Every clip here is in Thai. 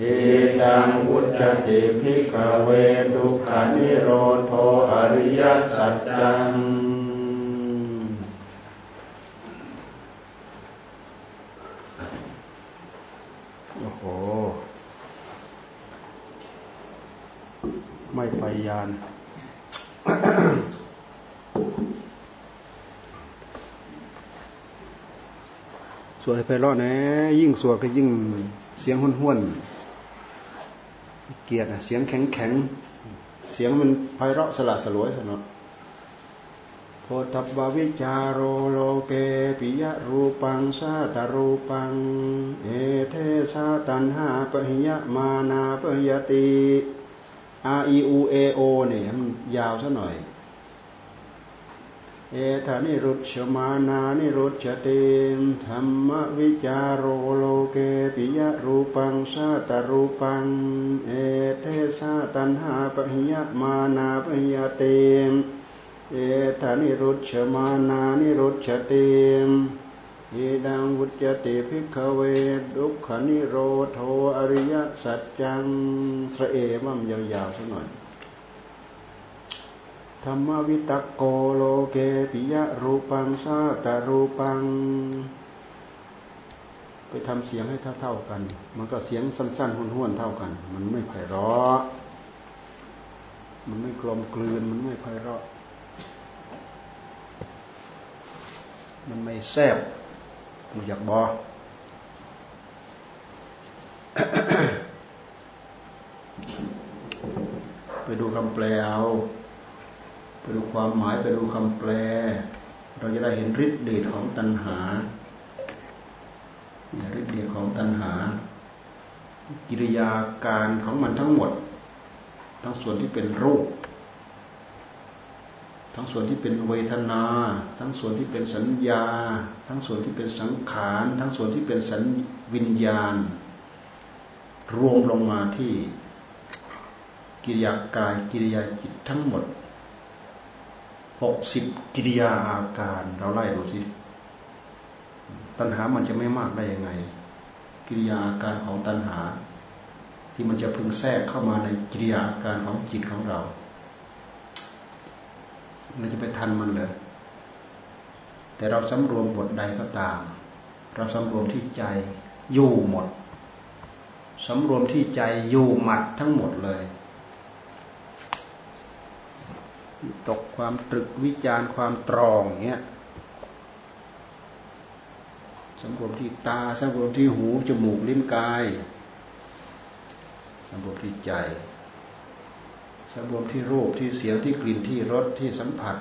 เอตังวุจติภิกเวทุกขานิโรธอริยสัจจังโอ้โห ไม่ไปยานสวดไปรอดนะ ยิ่งสวดก็ยิ่งเสียงห้วนห้วน เกียรติเสียงแข็งแข็งเสียงมันไพเราะสละสลวยเนาะโพธบวิจารโรโลเกปิยรูปังสาตรูปัง เอเทสาตันหาปหิยมานาปหิยติอาอีอูเอโอเนี่ยมันยาวซะหน่อย เอธานิรุชมานานิรุชเตมธรรมวิจารโรโลเกปิยรูปังสาตรูปัง เอเทสาตันหาปหิยมานาปหิยเตมเอธานิรุชมานานิรุชเตมเอดังวุจติภิกขเวดุขนิโรโทอริยสัจจังสเอมั่มยาวๆสักหน่อย รรมวิตกโกโลเกปิยะรูปังสาตรูปัง ไปทำเสียงให้เท่าๆกัน มันก็เสียงสั้นๆห้วนๆเท่ากัน มันไม่ไพเราะมันไม่กลมกลืนมันไม่ไพเราะ มันไม่แซ่บมันอยากบอไปดูคำแปลเอา ดูความหมายไปดูคำแปล เราจะได้เห็นฤทธิ์เดชของตัณหาฤทธิ์เดชของตัณหา กิริยาการของมันทั้งหมด ทั้งส่วนที่เป็นรูป ทั้งส่วนที่เป็นเวทนา ทั้งส่วนที่เป็นสัญญา ทั้งส่วนที่เป็นสังขาร ทั้งส่วนที่เป็นสัญวิญญาณ รวมลงมาที่กิริยากายกิริยาจิตทั้งหมด หกสิบกิริยาอาการ เราไล่ดูสิตัณหามันจะไม่มากได้ยังไง กิริยาอาการของตัณหา ที่มันจะพึงแทรกเข้ามาในกิริยาอาการของจิตของเรามันจะไปทันมันเลย แต่เราสำรวมบทใดก็ตาม เราสำรวมที่ใจอยู่หมดสำรวมที่ใจอยู่หมัดทั้งหมดเลย ตกความตรึกวิจารความตรองเงี้ยสำรวมที่ตาสำรวมที่หูจมูกลิ้นกายสำรวมที่ใจสำรวมที่รูปที่เสียงที่กลิ่นที่รสที่สัมผัส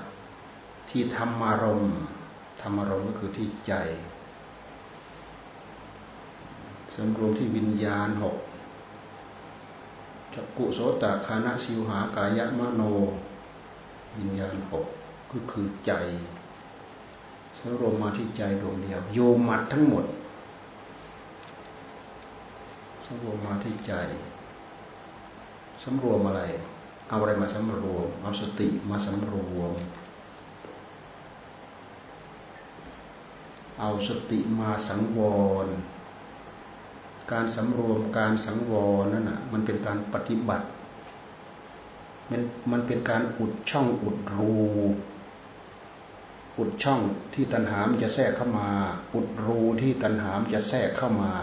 ที่ธรรมารมธรรมารมก็คือที่ใจสำรวมที่วิญญาณหกจักกุโสตคานะชิวหากายะมโน วิญญาณหกก็คือใจสรวมมาที่ใจดวงเดียว โยมัดทั้งหมดสรวมมาที่ใจสำรวมอะไร เอาอะไรมาสำรวม เอาสติมาสำรวม เอาสติมาสังวร การสำรวมการสังวรนั่นน่ะมันเป็นการปฏิบัติ มันมันเป็นการอุดช่องอุดรูอุดช่องที่ตัณหามจะแทรกเข้ามา อุดรูที่ตัณหามจะแทรกเข้ามา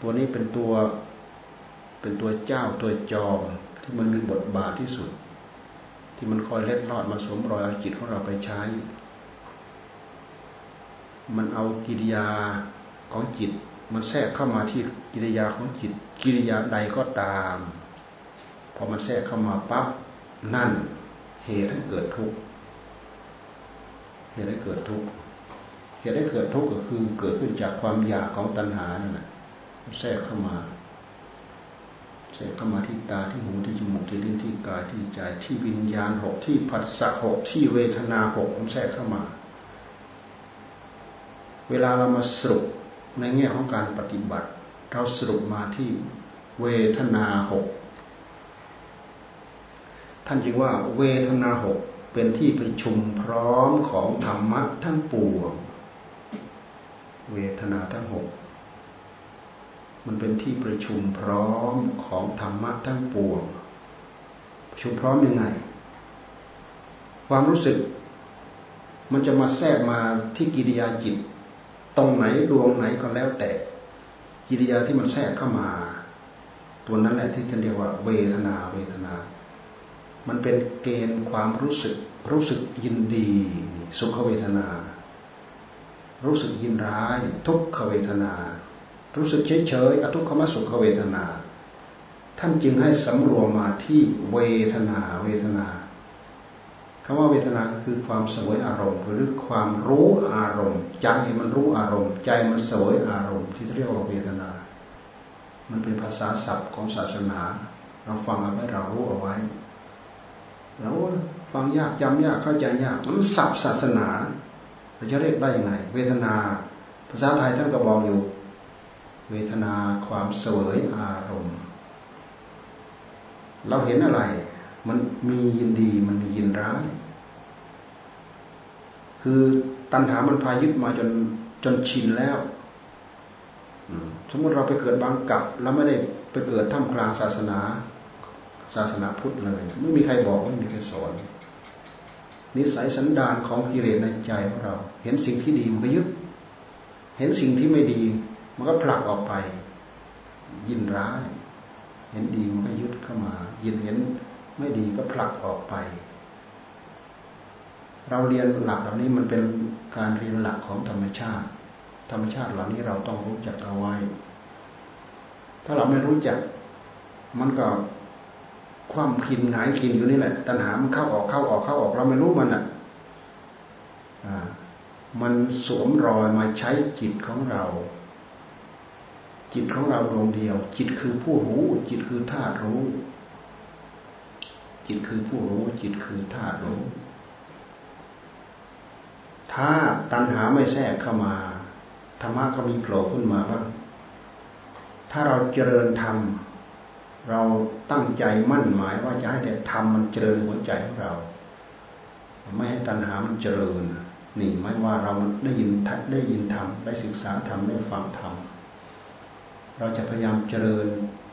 ตัวนี้เป็นตัวเป็นตัวเจ้าตัวจอมที่มันมีบทบาทที่สุด ที่มันคอยเล็ดลอดมาสวมรอยเอาจิตของเราไปใช้ มันเอากิริยาของจิต มันแทรกเข้ามาที่กิริยาของจิต กิริยาใดก็ตาม พอมันแทรกเข้ามาปั๊บนั่น เหตุให้เกิดทุกข์เหตุให้เกิดทุกข์เหตุให้เกิดทุกข์ก็คือเกิดขึ้นจากความอยากของตัณหานั่นแหละแทรกเข้ามาแทรกเข้ามาที่ตาที่หูที่จมูกที่ลิ้นที่กายที่ใจที่วิญญาณหกที่ผัสสะหกที่เวทนาหกมันแทรกเข้ามา เวลาเรามาสรุปในแง่ของการปฏิบัติ เราสรุปมาที่เวทนาหก ท่านจึงว่าเวทนาหกเป็นที่ประชุมพร้อมของธรรมะทั้งปวง เวทนาทั้งหกมันเป็นที่ประชุมพร้อมของธรรมะทั้งปวงประชุมพร้อมยังไง ความรู้สึก มันจะมาแทรกมาที่กิริยาจิต ตรงไหนดวงไหนก็แล้วแต่ กิริยาที่มันแทรกเข้ามา ตัวนั้นแหละที่ท่านเรียกว่า เวทนาเวทนา มันเป็นเกณฑ์ความรู้สึก รู้สึกยินดี สุขเวทนา รู้สึกยินร้าย ทุกขเวทนา รู้สึกเฉยเฉยอทุกขมสุขเวทนา ท่านจึงให้สำรวมมาที่เวทนาเวทนาคำว่าเวทนาคือความสวยอารมณ์ หรือความรู้อารมณ์ ใจมันรู้อารมณ์ ใจมันสวยอารมณ์ ที่เรียกว่าเวทนา มันเป็นภาษาศัพท์ของศาสนา เราฟังเอาไว้เรารู้เอาไว้ เราฟังยากจำยากเข้าใจยากมันศัพท์ศาสนาเราจะเรียกได้ยังไง เวทนา ภาษาไทยท่านก็บอกอยู่ เวทนาความเสวยอารมณ์ เราเห็นอะไร มันมียินดีมันมียินร้าย คือตัณหามันพายึดมาจนจนชินแล้วสมมติเราไปเกิดบางกับ แล้วไม่ได้ไปเกิดท่ามกลางศาสนา ศาสนาพุทธเลย ไม่มีใครบอกไม่มีใครสอนนิสัยสันดานของกิเลสในใจของเรา เห็นสิ่งที่ดีมันก็ยึด เห็นสิ่งที่ไม่ดี มันก็ผลักออกไป ยินร้าย เห็นดีมันก็ยึดเข้ามา ยินเห็นไม่ดีก็ผลักออกไป เราเรียนหลักเหล่านี้มันเป็นการเรียนหลักของธรรมชาติ ธรรมชาติเหล่านี้เราต้องรู้จักเอาไว้ ถ้าเราไม่รู้จัก มันก็ ความคินหงายคินอยู่นี่แหละ ตัณหามันเข้าออกเข้าออกเข้าออกเราไม่รู้มันอะมันสวมรอยมาใช้จิตของเรา จิตของเราดวงเดียว จิตคือผู้รู้ จิตคือธาตุรู้ จิตคือผู้รู้ จิตคือธาตุรู้ ถ้าตัณหาไม่แทรกเข้ามาธรรมะก็มีโผล่ขึ้นมาบ้างถ้าเราเจริญธรรม เราตั้งใจมั่นหมายว่าจะให้แต่ธรรมมันเจริญหัวใจของเรา ไม่ให้ตัณหามันเจริญนี่ไม่ว่าเราได้ยินได้ยินธรรมได้ศึกษาธรรมได้ฟังธรรมเราจะพยายามเจริญ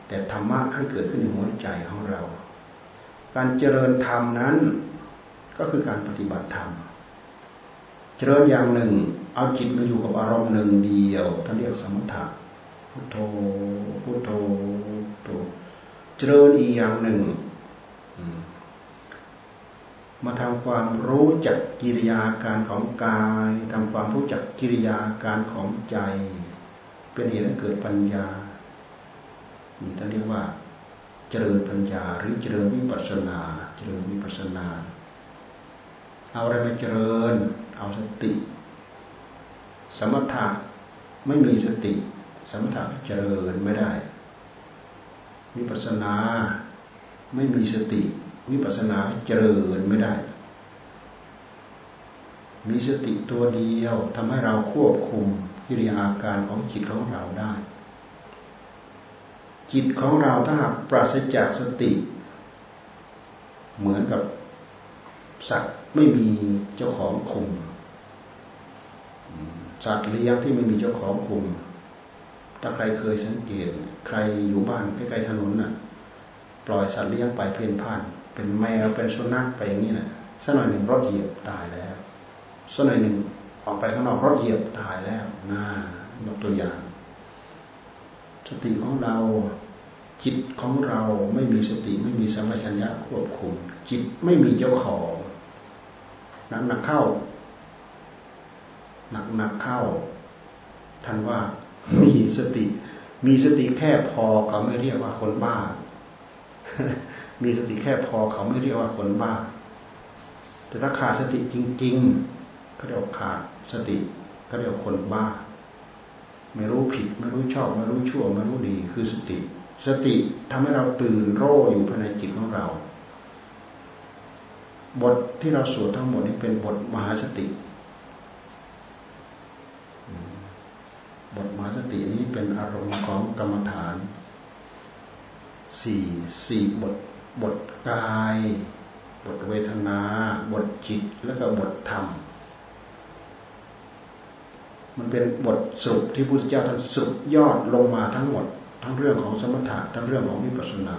แต่ธรรมะให้เกิดขึ้นในหัวใจของเรา การเจริญธรรมนั้นก็คือการปฏิบัติธรรม เจริญอย่างหนึ่ง เอาจิตมาอยู่กับอารมณ์หนึ่งเดียวท่านเรียกสมถะพุทโธพุทโธโธ เจริญอีกอย่างหนึ่งมาทำความรู้จักกิริยาการของกายทำความรู้จักกิริยาการของใจ เป็นเหตุให้เกิดปัญญานี่ท่านเรียกว่า เจริญปัญญาหรือเจริญวิปัสนา เจริญวิปัสนา เอาอะไรมาเจริญ เอาสติ สมถะไม่มีสติ สมถะเจริญไม่ได้ วิปัสนาไม่มีสติ วิปัสนาเจริญไม่ได้ มีสติตัวเดียวทำให้เราควบคุมกิริยาอาการของจิตของเราได้ จิตของเราถ้าหากปราศจากสติ เหมือนกับสัตว์ไม่มีเจ้าของคุมสัตว์เลี้ยงที่ไม่มีเจ้าของคุม ถ้าใครเคยสังเกต ใครอยู่บ้านใกล้ๆถนนน่ะ ปล่อยสัตว์เลี้ยงไปเพ่นพ่าน เป็นแมวเป็นสุนัขไปอย่างนี้นะสักหน่อยหนึ่งรถเหยียบตายแล้วสักหน่อยหนึ่งออกไปข้างนอกรถเหยียบตายแล้วน่ายกตัวอย่างสติของเราจิตของเราไม่มีสติไม่มีสัมปชัญญะควบคุม จิตไม่มีเจ้าของหนักหนักเข้า หนักหนักเข้าท่านว่า มีสติ มีสติแค่พอเขาไม่เรียกว่าคนบ้า มีสติแค่พอเขาไม่เรียกว่าคนบ้า แต่ถ้าขาดสติจริงๆเขาเรียกขาดสติก็เรียกคนบ้า ไม่รู้ผิด ไม่รู้ชอบ ไม่รู้ชั่ว ไม่รู้ดีคือสติ สติทำให้เราตื่นโร่อยู่ภายในจิตของเรา บทที่เราสวดทั้งหมดนี้เป็นบทมหาสติ บทมาสตินี้เป็นอารมณ์ของกรรมฐานสี่สี่บทบทกาย บทเวทนา บทจิตแล้วก็บทธรรม มันเป็นบทสรุปที่พุทธเจ้าท่านสรุปยอดลงมาทั้งหมด ทั้งเรื่องของสมถะทั้งเรื่องของวิปัสสนา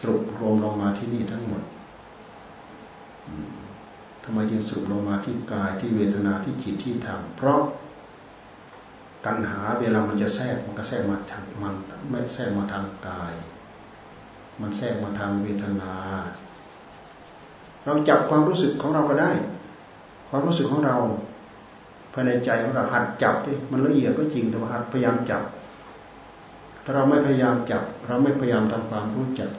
สรุปรวมลงมาที่นี่ทั้งหมดทำไมจึงสรุปลงมาที่กายที่เวทนาที่จิตที่ธรรมเพราะ ตัณหาเวลามันจะแทรกมันก็แทรกมาทางมันไม่แทรกมาทางกาย มันแทรกมาทางเวทนา เราจับความรู้สึกของเราก็ได้ ความรู้สึกของเราภายในใจของเราหัดจับดิมันละเอียดก็จริงแต่ว่าหัดพยายามจับ ถ้าเราไม่พยายามจับ เราไม่พยายามทำความรู้จัก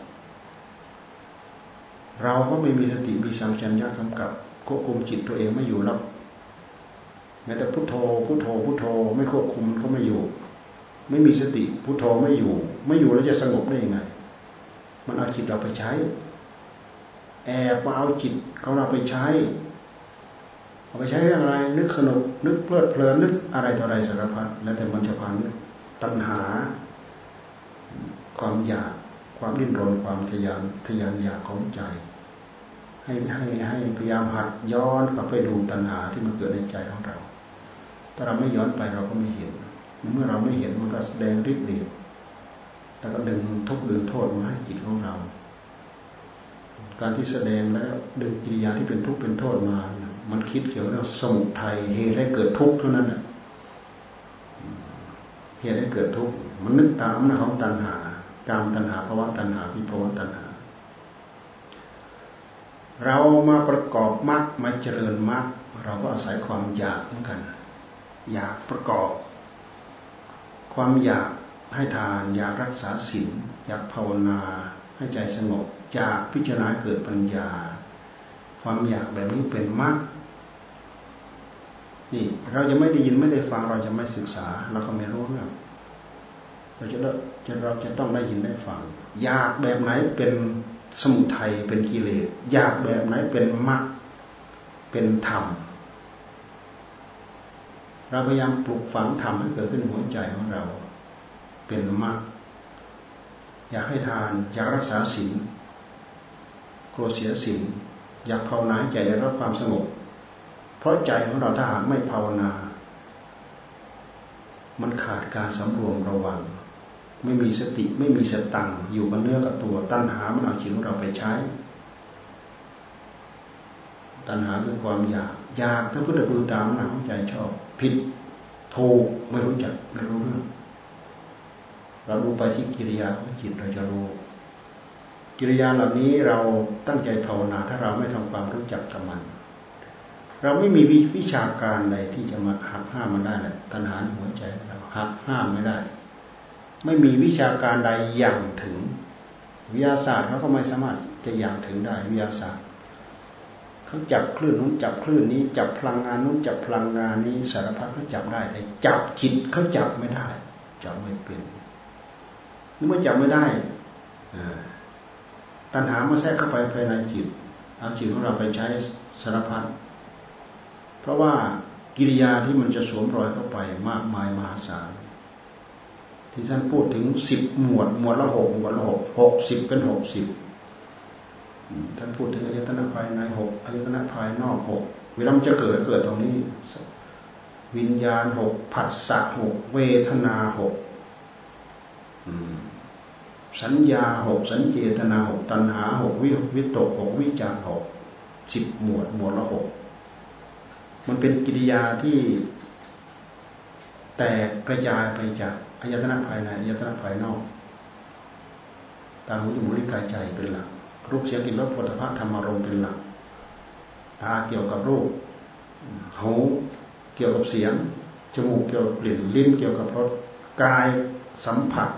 เราก็ไม่มีสติมีสัมผัสญากำกับควบคุมจิตตัวเองไม่อยู่แล้ว แม้แต่พุทโธพุทโธพุทโธ ไม่ควบคุมมันก็ไม่อยู่ ไม่มีสติพุทโธไม่อยู่ ไม่อยู่แล้วจะสงบได้ยังไง มันเอาจิตเราไปใช้ แอบมาเอาจิตของเราไปใช้ เอาไปใช้เรื่องอะไร นึกสนุก นึกเพลิดเพลินนึกอะไรต่ออะไรสารพัดแล้วแต่มันจะพันตัณหา ความอยากความดิ้นรนความทยานทยานอยากของใจ ให้ให้ให้พยายามหัดย้อนกลับไปดูตัณหาที่มันเกิดในใจของเรา ถ้าเราไม่ย้อนไปเราก็ไม่เห็น เมื่อเราไม่เห็นมันก็แสดงริบเรียบแล้วก็ดึงทุกดึงโทษมาให้จิตของเรา การที่แสดงแล้วดึงกิริยาที่เป็นทุกข์เป็นโทษมา มันคิดเกี่ยวกับสมุทัยเหตุให้เกิดทุกข์เท่านั้นเหตุให้เกิดทุกข์มันนึกตามนะของตัณหาการตัณหาภาวะตัณหาวิภาวะตัณหา เรามาประกอบมรรคมาเจริญมรรคเราก็อาศัยความอยากเหมือนกัน อยากประกอบ ความอยากให้ทาน อยากรักษาศีลอยากภาวนาให้ใจสงบอยากพิจารณาเกิดปัญญา ความอยากแบบนี้เป็นมรรคนี่เราจะไม่ได้ยินไม่ได้ฟังเราจะไม่ศึกษาเราก็ไม่รู้เรื่องเราจะเราจะต้องได้ยินได้ฟัง อยากแบบไหนเป็นสมุทัยเป็นกิเลสอยากแบบไหนเป็นมรรคเป็นธรรม เราพยายามปลุกฝังธรรมให้เกิดขึ้นในหัวใจของเรา เป็นมรรคอยากให้ทาน อยากรักษาศีลกลัวเสียศีลอยากภาวนาใจได้รับความสงบ เพราะใจของเราถ้าหากไม่ภาวนา มันขาดการสำรวมระวัง ไม่มีสติไม่มีสตังอยู่กับเนื้อกับตัว ตัณหามันเอาจิตเราไปใช้ ตัณหาคือความอยาก อยากถ้าพุทธดูตามหนักของใจชอบ ผิดถูกไม่รู้จักไม่รู้เรื่องเรารู้ไปที่กิริยาของจิตเราจะรู้กิริยาเหล่านี้เราตั้งใจภาวนา ถ้าเราไม่ทำความรู้จักกับมัน เราไม่มีวิชาการใดที่จะมาหักห้ามมันได้เลยตัณหาหัวใจเราหักห้ามไม่ได้ ไม่มีวิชาการใดอย่างถึง วิทยาศาสตร์เขาก็ไม่สามารถจะอย่างถึงได้วิทยาศาสตร์ เขาจับคลื่นนู้นจับคลื่นนี้ จับพลังงานนู้นจับพลังงานนี้สารพัดเขาจับได้แต่จับจิตเขาจับไม่ได้จับไม่เป็นเมื่อจับไม่ได้ตัณหามาแทรกเข้าไปภายในจิตเอาจิตของเราไปใช้สารพัดเพราะว่ากิริยาที่มันจะสวมรอยเข้าไปมากมายมหาศาลที่ท่านพูดถึงสิบหมวด หมวดละหกหมวดละหกหกสิบเป็นหกสิบ ท่านพูดถึงอายตนะภายในหกอายตนะภายนอกหกเวลามันจะเกิดเกิดตรงนี้ วิญญาณหกผัสสะหกเวทนาหกสัญญาหกสัญเจตนาหกตัณหาหกวิวิตกหกวิจารหกสิบหมวดหมวดละหกมันเป็นกิริยาที่แตกกระจายไปจากอายตนะภายในอายตนะภายนอกตาหูจมูกลิ้นกายใจเป็นหลัก รูปเสียงกลิ่นรสผลิตภัณฑ์ธรรมารมณ์เป็นหลักตาเกี่ยวกับรูปหูเกี่ยวกับเสียงจมูกเกี่ยวกับกลิ่นลิ้นเกี่ยวกับรสกายสัมผัส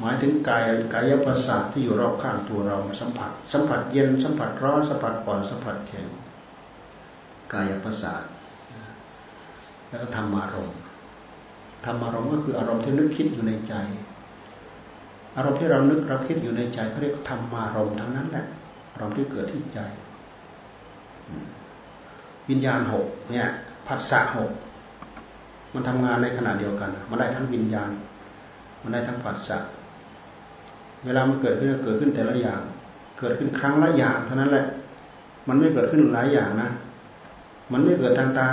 หมายถึงกายกายประสาทที่อยู่รอบข้างตัวเราสัมผัส สัมผัสเย็นสัมผัสร้อนสัมผัสอ่อนสัมผัสแข็งกายประสาทแล้วก็ธรรมารมณ์ธรรมอารมณ์ก็คืออารมณ์ที่นึกคิดอยู่ในใจ อารมณ์ที่เรานึกเราคิดอยู่ในใจเขาเรียกธรรมารมณ์ทั้งนั้นแหละอารมณ์ที่เกิดที่ใจ วิญญาณหกเนี่ยผัสสะหกมันทำงานในขณะเดียวกัน มันได้ทั้งวิญญาณ มันได้ทั้งผัสสะเวลามันเกิดขึ้นเกิดขึ้นแต่ละอย่าง เกิดขึ้นครั้งละอย่างเท่านั้นแหละ มันไม่เกิดขึ้นหลายอย่างนะ มันไม่เกิดทางตา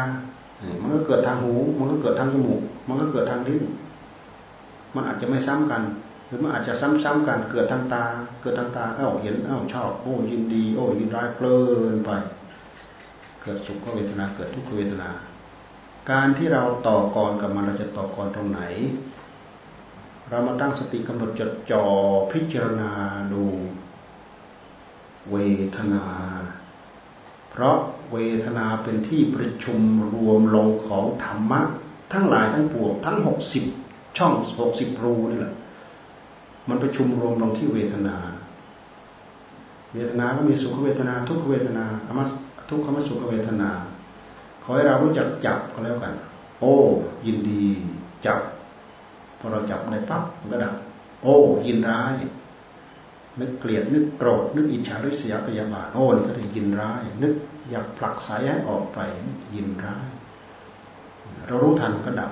มันก็เกิดทางหู มันก็เกิดทางจมูก มันก็เกิดทางลิ้น มันอาจจะไม่ซ้ำกัน รือมันอาจจะซ้ำๆกันเกิดทางตา เกิดทางตาเอ้าเห็นเอ้าชอบโอ้ยินดี โอ้ยินร้ายเพลินไป เกิดสุขเวทนาเกิดทุกขเวทนา การที่เราต่อกรกับมันเราจะต่อกรตรงไหน เรามาตั้งสติกำหนดจดจ่อพิจารณาดู เวทนา เพราะเวทนาเป็นที่ประชุมรวมลงของธรรมะ ทั้งหลายทั้งปวงทั้งหกสิบช่องหกสิบรูนี่แหละ มันประชุมรวมลงที่เวทนา เวทนาก็มีสุขเวทนา ทุกขเวทนาอมทุกขมสุขเวทนา ขอให้เรารู้จักจับก็แล้วกัน โอ้ ยินดีจับพอเราจับในปั๊บมันก็ดับโอ้ยินร้ายนึกเกลียดนึกโกรธนึกอิจฉาริษยาพยาบาทโอ้นี่ก็ได้ยินร้าย นึกอยากผลักสายให้ออกไปยินร้าย เรารู้ทันก็ดับ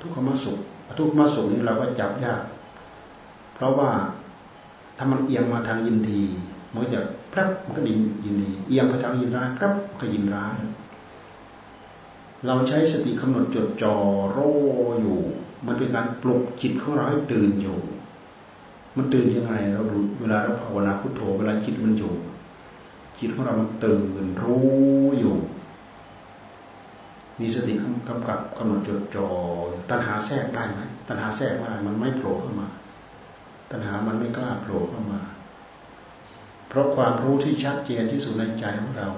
ทุกขมสุขทุกขมสุขนี้เราก็จับยาก เพราะว่าถ้ามันเอียงมาทางยินดีมันจะพรับมันก็ดินยินดี เอียงไปทางยินร้ายพรับก็ยินร้ายเราใช้สติกำหนดจดจ่อโรอยู่ มันเป็นการปลุกจิตของเราให้ตื่นอยู่ มันตื่นยังไงเราดูเวลาเราภาวนาพุทโธเวลาจิตมันอยู่ จิตของเรามันตื่นรู้อยู่ มีสติกำกับกำหนดจดจ่อตัณหาแทรกได้ไหมตัณหาแทรกไม่ได้มันไม่โผล่เข้ามา ตัณหามันไม่กล้าโผล่เข้ามา เพราะความรู้ที่ชัดเจนที่สุดในใจของเรา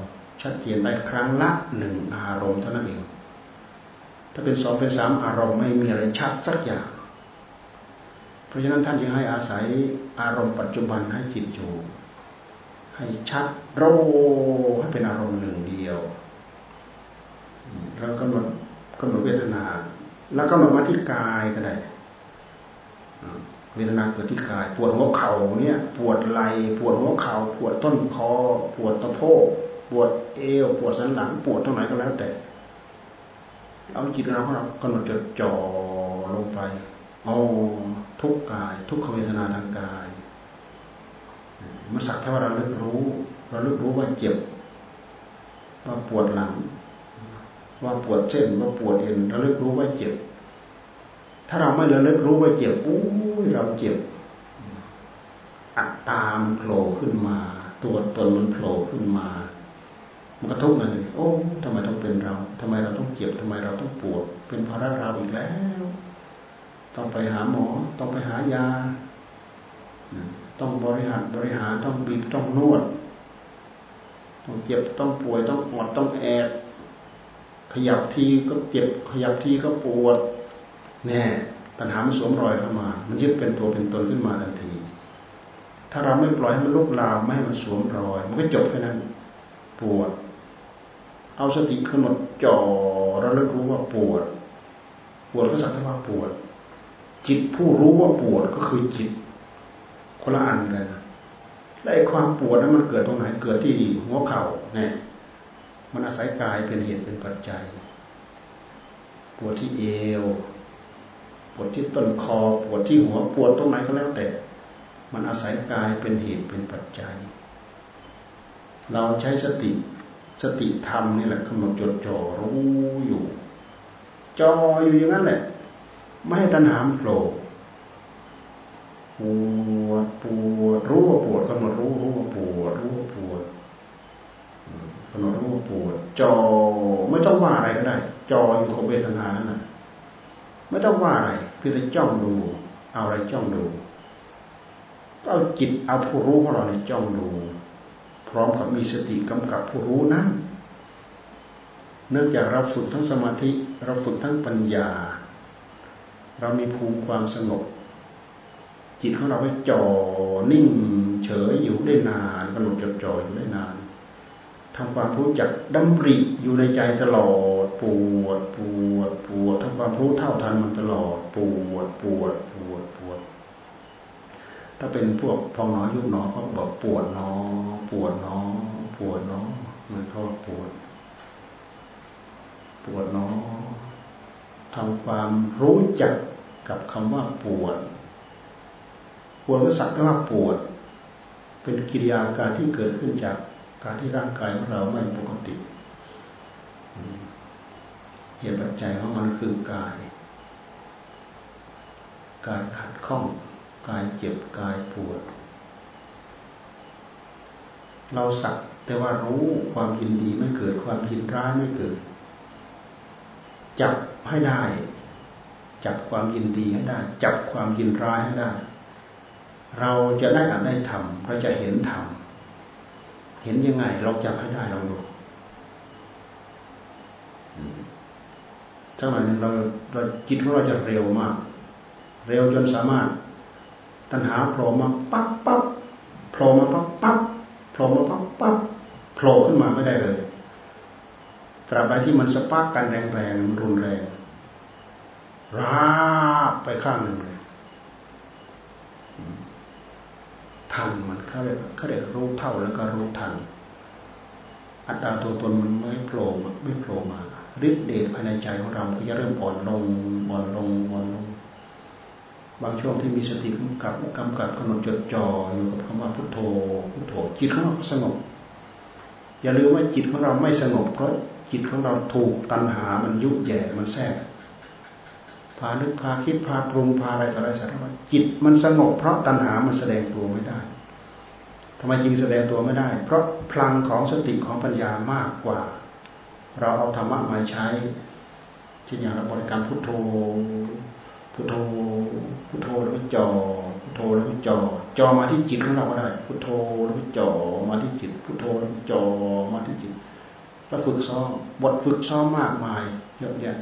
ชัดเจนได้ครั้งละหนึ่งอารมณ์เท่านั้นเอง ถ้าเป็นสองเป็นสามอารมณ์ไม่มีอะไรชัดสักอย่าง เพราะฉะนั้นท่านจึงให้อาศัยอารมณ์ปัจจุบันให้จิตอยู่ ให้ชัดโรให้เป็นอารมณ์หนึ่งเดียวเรากำหนดกำหนดเวทนา แล้วกำหนดมาที่กายก็ได้ เวทนาเกิดที่กาย ปวดหัวเข่าเนี่ย ปวดไหล่ปวดหัวเข่าปวดต้นคอปวดตะโพกปวดเอวปวดสันหลัง ปวดตรงไหนก็แล้วแต่เอาจิตเราของเรากำหนดจดจ่อลงไปอ๋อทุกกาย ทุกขเวทนาทางกายมันสักถ้าว่าเราเลิกรู้ เราเลิกรู้ว่าเจ็บ ว่าปวดหลัง ว่าปวดเส้นว่าปวดเอ็นเราเลิกรู้ว่าเจ็บ ถ้าเราไม่ระลึกรู้ว่าเจ็บอู้เราเจ็บอัตตามโผล่ขึ้นมา ตัวตนมันโผล่ขึ้นมา มันกระทุกเลยโอ้ทำไมต้องเป็นเราทำไมเราต้องเจ็บทำไมเราต้องปวด เป็นภาระเราอีกแล้ว ต้องไปหาหมอ ต้องไปหายา ต้องบริหารบริหารต้องบีบต้องนวด ต้องเจ็บต้องป่วยต้องอดต้องแอดขยับทีก็เจ็บขยับทีก็ปวด แน่ตัณหามันสวมรอยเข้ามา มันยึดเป็นตัวเป็นตนขึ้นมาทันที ถ้าเราไม่ปล่อยให้มันลุกลามไม่ให้มันสวมรอย มันก็จบแค่นั้นปวด เอาสติกำหนดจ่อเราเลิกรู้ว่าปวด ปวดก็สักแต่ว่าปวด จิตผู้รู้ว่าปวดก็คือจิต คนละอันกันและไอ้ความปวดนั้นมันเกิดตรงไหนเกิดที่หัวเข่าเนี่ยมันอาศัยกายเป็นเหตุเป็นปัจจัย ปวดที่เอวป วดที่ต้นคอปวดที่หัวปวดตรงไหนก็แล้วแต่ มันอาศัยกายเป็นเหตุเป็นปัจจัย เราใช้สติสติธรรมนี่แหละกำหนดจดจ่อรู้อยู่จออยู่อย่างนั้นแหละ ไม่ให้ตัณหามโผล่ปวดปวดรู้ว่าปวดกำหนดรู้รู้ว่าปวดรู้ว่าปวดกำหนดรู้ว่าปวดจอไม่ต้องว่าอะไรก็ได้ จออยู่กับเวทนานั่นแหะไม่ต้องว่าอะไร เพียงแต่จ้องดู เอาอะไรจ้องดูเอาจิตเอาผู้รู้ของเราในจ้องดู พร้อมกับมีสติกำกับผู้รู้นั้น เนื่องจากเราฝึกทั้งสมาธิ เราฝึกทั้งปัญญา เรามีภูมิความสงบ จิตของเราไปจ่อนิ่ง เฉยอยู่ได้นานกำหนดจดจ่ออยู่ได้นาน ทำความรู้จักดำริอยู่ในใจตลอดปวดปวดปวดทำความรู้เท่าทันมันตลอดปวดปวดปวดปวด ถ้าเป็นพวกพองหนอยุบหนอเขาบอกปวดหนอปวดหนอปวดหนอมันเขาปวด ปวดหนอทำความรู้จักกับคำว่าปวด ปวดก็สักแต่ว่าปวด เป็นกิริยาการที่เกิดขึ้นจาก การที่ร่างกายของเราไม่ปกติเหตุปัจจัยของมันคือกาย กายขัดข้อง กายเจ็บ กายปวด เราสักแต่ว่ารู้ความยินดีไม่เกิด ความยินร้ายไม่เกิด จับให้ได้ จับความยินดีให้ได้ จับความยินร้ายให้ได้ เราจะได้อ่านได้ทำเราจะเห็นทำ เห็นยังไงเราจับให้ได้ลองดูสักหน่อยนึงเราเราจิตของเราจะเร็วมาก เร็วจนสามารถ ตัณหาโผล่มาปั๊บปั๊บโผล่มาปั๊บปั๊บโผล่มาปั๊บปั๊บโผล่ขึ้นมาไม่ได้เลยตราบใดที่มันสปาร์กกันแรงแรงรุนแรงราบไปข้างหนึ่งเลย ทันมันเขาเรียกเขาเรียกรู้เท่าแล้วก็รู้ทัน อัตตาตัวตนมันไม่โผล่ไม่โผล่มาฤทธิ์เดชภายในใจของเราก็จะเริ่มอ่อนลงอ่อนลงอ่อนลง บางช่วงที่มีสติกำกับกำกับกำหนดจดจ่ออยู่กับคำว่าพุทโธพุทโธจิตของเราสงบ อย่าลืมว่าจิตของเราไม่สงบเพราะจิตของเราถูกตัณหามันยุแย่มันแทรกพานึกพาคิดพาปรุงพาอะไรต่ออะไรสารพัดจิตมันสงบเพราะตัณหามันแสดงตัวไม่ได้ ทำไมจึงแสดงตัวไม่ได้ เพราะพลังของสติของปัญญามากกว่า เราเอาธรรมะมาใช้เช่นอย่างเราบริกรรมพุทโธ พุทโธ พุทโธแล้วก็จ่อ พุทโธแล้วก็จ่อ จ่อมาที่จิตของเราก็ได้ พุทโธแล้วก็จ่อมาที่จิต พุทโธแล้วก็จ่อมาที่จิตแล้วฝึกซ้อม บทฝึกซ้อมมากมายเยอะแยะ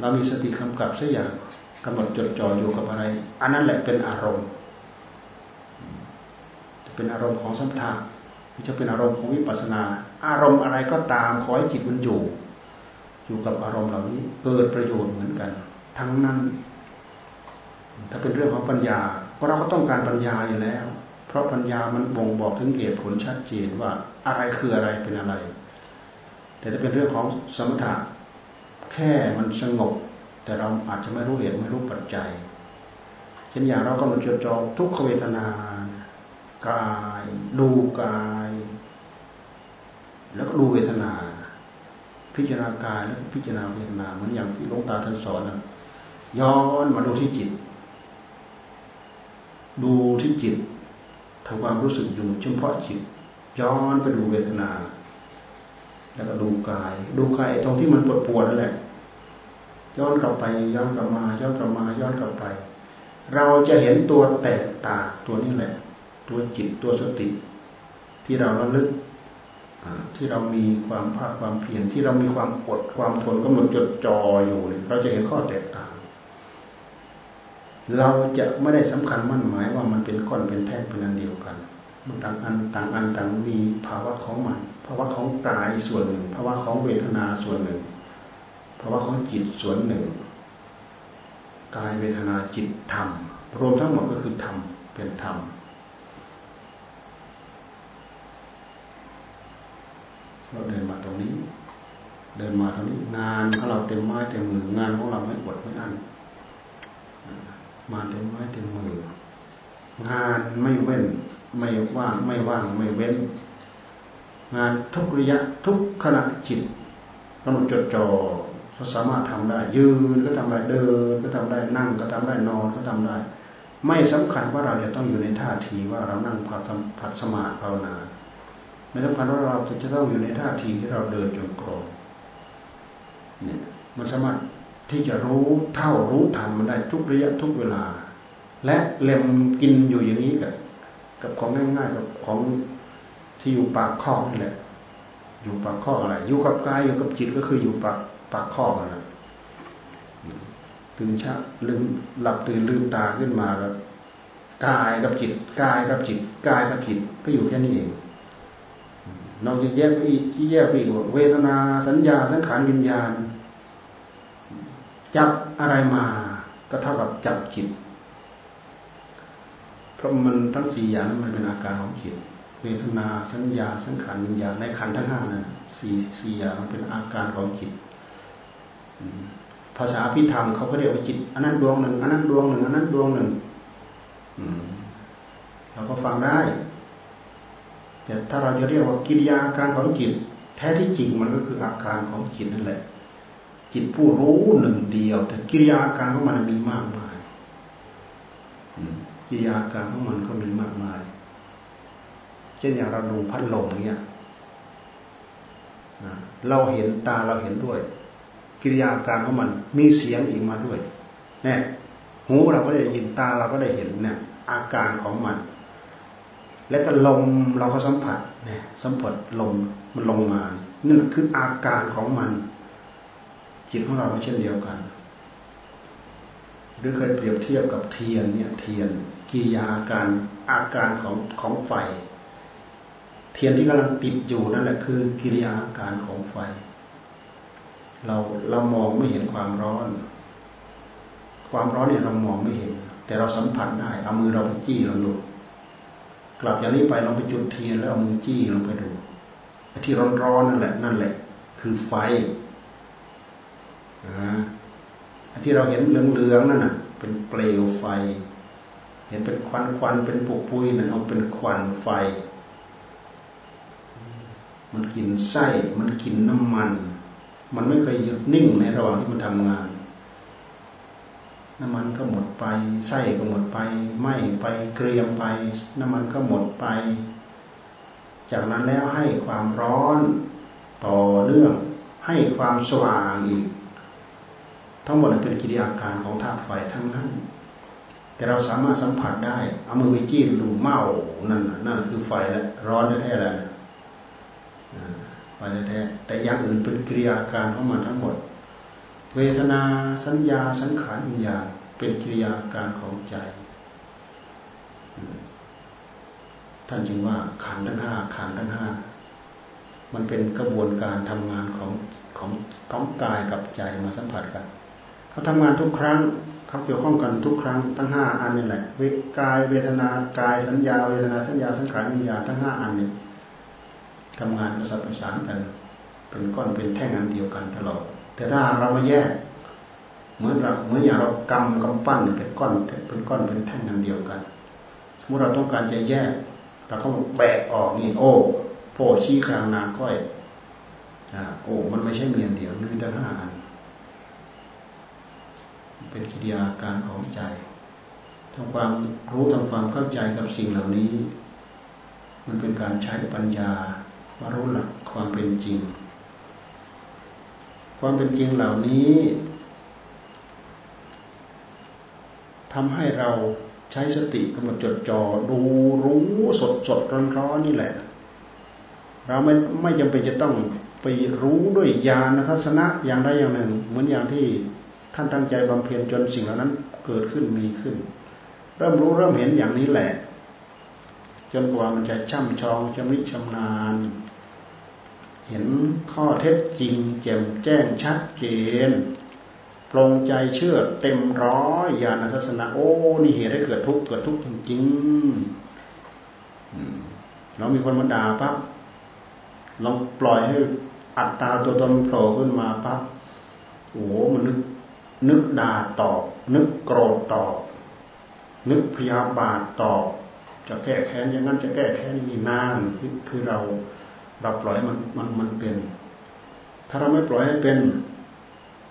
เรามีสติกำกับสักอย่างกำหนดจดจ่ออยู่กับอะไร อันนั้นแหละเป็นอารมณ์ เป็นอารมณ์ของสัมผัสจะเป็นอารมณ์ของวิปัสสนา อารมณ์อะไรก็ตามขอให้จิตมันอยู่ อยู่กับอารมณ์เหล่านี้เกิดประโยชน์เหมือนกัน ทั้งนั้น ถ้าเป็นเรื่องของปัญญาก็เราก็ต้องการปัญญาอยู่แล้ว เพราะปัญญามันบ่งบอกถึงเหตุผลชัดเจนว่าอะไรคืออะไรเป็นอะไร แต่ถ้าเป็นเรื่องของสมถะแค่มันสงบ แต่เราอาจจะไม่รู้เหตุไม่รู้ปัจจัยเช่นอย่างเราก็มาจดจ่อทุกขเวทนา กาย ดูกาย แล้วก็ดูเวทนา พิจารณากายแล้วพิจารณาเวทนาเหมือนอย่างที่หลวงตาท่านสอนนะย้อนมาดูที่จิต ดูที่จิตทำความรู้สึกอยู่เฉพาะจิต ย้อนไปดูเวทนา แล้วก็ดูกาย ดูกายตรงที่มันปวดปวดนั่นแหละ ย้อนกลับไปย้อนกลับมา ย้อนกลับมาย้อนกลับไป เราจะเห็นตัวแตกต่างตัวนี้แหละ ตัวจิตตัวสติ ที่เราระลึกที่เรามีความภาคความเพียรที่เรามีความอดความทนกำหนดจดจ่ออยู่เราจะเห็นข้อแตกต่าง เราจะไม่ได้สำคัญมั่นหมายว่ามันเป็นก้อนเป็นแท่งเป็นอันเดียวกัน มันต่างอันต่างอันต่างมีภาวะของมันภาวะของกายส่วนหนึ่งภาวะของเวทนาส่วนหนึ่งภาวะของจิตส่วนหนึ่งกายเวทนาจิตธรรม รวมทั้งหมดก็คือธรรมเป็นธรรม เราเดินมาตรงนี้ เดินมาตรงนี้ งานของเราเต็มไม้เต็มมืองานของเราไม่อดไม่อั้นมาเต็มไม้เต็มมืองานไม่เว้น ไม่ว่างไม่ว่างไม่เว้น งานทุกระยะทุกขณะจิตกำหนดจดจ่อเราสามารถทำได้ ยืนก็ทำได้เดินก็ทำได้นั่งก็ทำได้นอนก็ทำได้ ไม่สำคัญว่าเราจะต้องอยู่ในท่าทีว่าเรานั่งผัดสมาธิภาวนา ไม่สำคัญว่าเราจะต้องอยู่ในท่าทีที่เราเดินจงกรมเนี่ยมันสามารถที่จะรู้เท่ารู้ทันมันได้ทุกระยะทุกเวลา และเล็มกินอยู่อย่างนี้กับกับของง่ายๆกับของที่อยู่ปากข้อนี่แหละอยู่ปากข้ออะไรอยู่กับกายอยู่กับจิตก็คืออยู่ปากปากข้อนั่นแหละตื่นช้าลืมหลับตื่นลืมตาขึ้นมาแล้วกายกับจิตกายกับจิตกายกับจิตก็อยู่แค่นี้เอง นอกจากแยกไปที่แยกไปอีกเวทนาสัญญาสังขารวิญญาณ จับอะไรมาก็เท่ากับจับจิต เพราะมันทั้งสี่อย่างนั้นมันเป็นอาการของจิต เวทนาสัญญาสังขารวิญญาณในขันทั้งห้านั้นสี่สี่อย่างมันเป็นอาการของจิต ภาษาพิธรรมเขาก็เรียกว่าจิตอันนั้นดวงหนึ่งอันนั้นดวงหนึ่งอันนั้นดวงหนึ่งเราก็ฟังได้ ถ้าเราจะเรียกว่ากิริยาอาการของจิต แท้ที่จริงมันก็คืออาการของจิตนั่นแหละ จิตผู้รู้หนึ่งเดียว แต่กิริยาการของมันมีมากมายกิริยาการของมันก็มีมากมาย เช่นอย่างเราดูพัดลมเนี่ยเราเห็นตาเราเห็นด้วย กิริยาการของมันมีเสียงอีกมาด้วยเนี่ยหูเราก็ได้ยินตาเราก็ได้เห็นเนี่ยอาการของมัน และก็ลมเราก็สัมผัสเนี่ยสัมผัสลมมันลงมานั่นคืออาการของมัน จิตของเราก็เช่นเดียวกัน หรือเคยเปรียบเทียบกับเทียนเนี่ยเทียนกิริยาอาการอาการของของไฟ เทียนที่กำลังติดอยู่นั่นแหละคือกิริยาอาการของไฟ เราเรามองไม่เห็นความร้อน ความร้อนเนี่ยเรามองไม่เห็น แต่เราสัมผัสได้เอามือเราไปจี้ลองดู กลับจากนี้ไปเราไปจุดเทียนแล้วเอามือจี้ลงไปดูที่ร้อนๆนั่นแหละ นั่นแหละ คือไฟอันที่เราเห็นเหลืองๆนั่นน่ะ เป็นเปลวไฟ เห็นเป็นควันควันเป็นปุกปุยนั่นเอาเป็นควันไฟ มันกินไส้ มันกินน้ำมัน มันไม่เคยหยุดนิ่งในระหว่างที่มันทำงาน น้ำมันก็หมดไป ไส้ก็หมดไปไหม้ไปเกรียมไป น้ำมันก็หมดไป จากนั้นแล้วให้ความร้อนต่อเนื่องให้ความสว่างอีก ทั้งหมดเป็นกิริยาการของธาตุไฟทั้งนั้นแต่เราสามารถสัมผัสได้ เอามือไปจี้ดูเมานั่นนั่นคือไฟแล้วร้อนแท้ๆแล้วไฟแท้แต่อย่างอื่นเป็นกิริยาการของมันทั้งหมด เวทนาสัญญาสังขารวิญญาณเป็นกิริยาการของใจ ท่านจึงว่าขันทั้งห้าขันทั้งห้ามันเป็นกระบวนการทำงานของของของกายกับใจมาสัมผัสกัน เขาทำงานทุกครั้งเขาเกี่ยวข้องกันทุกครั้งทั้งห้าอันนี่แหละเวกายเวทนากายสัญญา เวทนาสัญญาสังขารวิญญาณทั้งห้าอันนี้ทำงานประสานประสานกัน เป็นก้อนเป็นแท่งอันเดียวกันตลอด แต่ถ้าเรามาแยกเหมือนเราเหมือนอย่างเรากำกำปั้นเป็นก้อนเป็นก้อนเป็นแท่งอันเดียวกัน สมมติเราต้องการจะแยกเราก็แบกออกนี่โอ้โพชี้กลางนาก้อยอ่าโอ้มันไม่ใช่เมียนเดียวมันมีตั้งห้าอันเป็นกิริยาการของใจทำความรู้ทำความเข้าใจกับสิ่งเหล่านี้ มันเป็นการใช้ปัญญามารู้หลักความเป็นจริง ความเป็นจริงเหล่านี้ทำให้เราใช้สติกำหนดจดจ่อดูรู้สดสดร้อนร้อนนี่แหละ เราไม่ไม่จำเป็นจะต้องไปรู้ด้วยญาณทัศนะอย่างใดอย่างหนึ่ง เหมือนอย่างที่ท่านตั้งใจบำเพ็ญจนสิ่งเหล่านั้นเกิดขึ้นมีขึ้น เริ่มรู้เริ่มเห็นอย่างนี้แหละ จนกว่ามันจะช่ำชองชำนิชำนาญ เห็นข้อเท็จจริง แจ่มแจ้งชัดเจนปรงใจเชื่อเต็มร้อยญาณทัศนะโอ้นี่เหตุให้เกิดทุกข์เกิดทุกข์จริงๆเรามีคนมาด่าปั๊บลองปล่อยให้อัตตาตัวตนโผล่ขึ้นมาปั๊บโอ้มันนึกนึกด่าตอบ นึกโกรธตอบ นึกพยาบาทตอบ จะแก้แค้นอย่างนั้นจะแก้แค้นนี่นานคือเรา เราปล่อยมันมันมันเป็น ถ้าเราไม่ปล่อยให้เป็น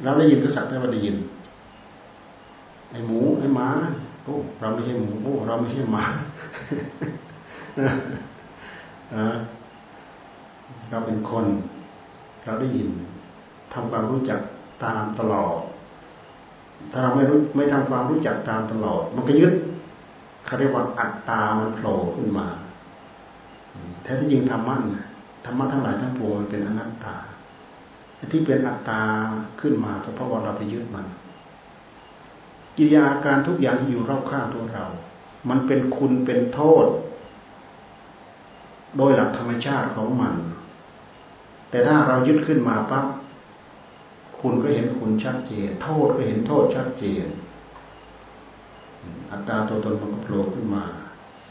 เราได้ยินก็สักแต่ว่าได้ยิน ไอ้หมูไอ้หมาโอ้เราไม่ใช่หมูโอ้เราไม่ใช่หมาเราเป็นคน เราได้ยินทำความรู้จักตามตลอด ถ้าเราไม่รู้ไม่ทำความรู้จักตามตลอด มันก็ยึดเขาเรียกว่าอัตตามันโผล่ขึ้นมาแท้ที่จริงธรรมะ ธรรมะทั้งหลายทั้งปวงมันเป็นอนัตตาที่เป็นอัตตาขึ้นมาก็เพราะว่าเราไปยึดมัน กิริยาการทุกอย่างที่อยู่รอบข้างตัวเรา มันเป็นคุณเป็นโทษ โดยหลักธรรมชาติของมัน แต่ถ้าเรายึดขึ้นมาปั๊บคุณก็เห็นคุณชัดเจน โทษก็เห็นโทษชัดเจน อัตตาตัวตนมันก็โผล่ขึ้นมา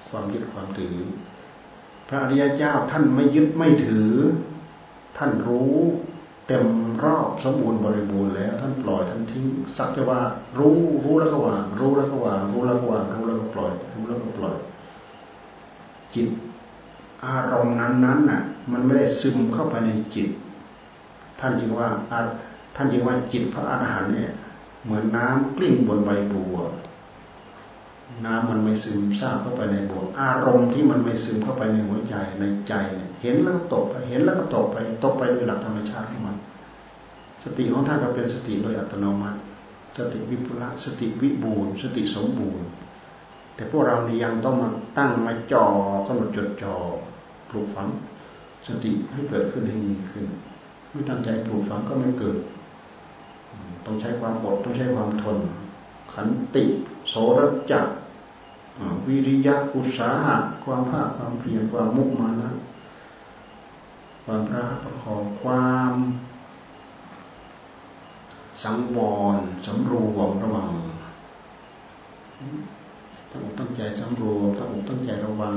ความยึดความถือ พระอริยเจ้าท่านไม่ยึดไม่ถือ ท่านรู้เต็มรอบสมบูรณ์บริบูรณ์แล้ว ท่านปล่อยท่านทิ้งสักแต่ว่า รู้รู้แล้วก็วางรู้แล้วก็วางรู้แล้วก็วางรู้แล้วก็ปล่อย รู้แล้วก็ปล่อย จิตอารมณ์นั้นๆน่ะ มันไม่ได้ซึมเข้าไปในจิต ท่านจึงว่าท่านยังว่าจิตพระอรหันต์เนี่ย เหมือนน้ำกลิ้งบนใบบัว น้ำมันไม่ซึมซาบเข้าไปในบัวอารมณ์ที่มันไม่ซึมเข้าไปในหัวใจในใจเนี่ยเห็นแล้วก็ตกไปเห็นแล้วก็ตกไปตกไปโดยหลักธรรมชาติของมัน สติของท่านก็เป็นสติโดยอัตโนมัติ สติวิปุระสติวิบูรณ์สติสมบูรณ์ แต่พวกเรานี่ยังต้องมาตั้งมาจ่อกำหนดจดจ่อปลูกฝัง สติให้เกิดขึ้นให้มีขึ้นไม่ตั้งใจปลูกฝังก็ไม่เกิด ต้องใช้ความอดต้องใช้ความทน ขันติ รจักวิริยะอุตสาหะความภาคความเพียรความมุมานะ ความพระประคองความ สังวรสำรวมระวังตั้งอกตั้งใจสำรวมตั้งอกตั้งใจระวัง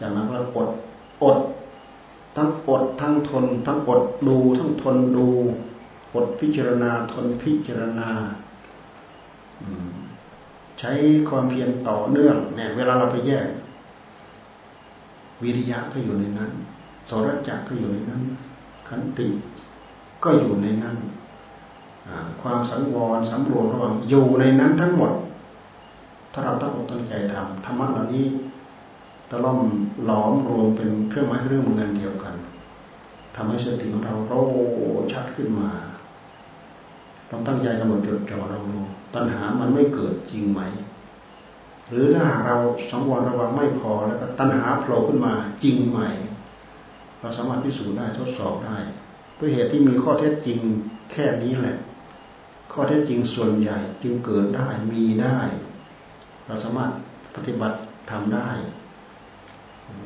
จากนั้นเราอดอด ทั้งอดทั้งทน ทั้งอดดูทั้งทนดูอดพิจารณาทนพิจารณาใช้ความเพียรต่อเนื่องเนี่ย เวลาเราไปแยก วิริยะก็อยู่ในนั้นสรจักก็อยู่ในนั้น ขันติก็อยู่ในนั้นความสังวรสำรวมระวังอยู่ในนั้นทั้งหมด ถ้าเราตั้งอกตั้งใจทำธรรมะเหล่านี้ตะล่อมหลอมรวมเป็นเครื่องไม้เครื่องมือเดียวกันทำให้สติของเราโรชัดขึ้นมาเราตั้งใจกำหนดจดจ่อเราดู ตัณหามันไม่เกิดจริงไหม หรือถ้าเราสังวรระวังไม่พอแล้วก็ตัณหาโผล่ขึ้นมาจริงไหม เราสามารถพิสูจน์ได้ทดสอบได้ ด้วยเหตุที่มีข้อเท็จจริงแค่นี้แหละ ข้อเท็จจริงส่วนใหญ่จึงเกิดได้มีได้ เราสามารถปฏิบัติทำได้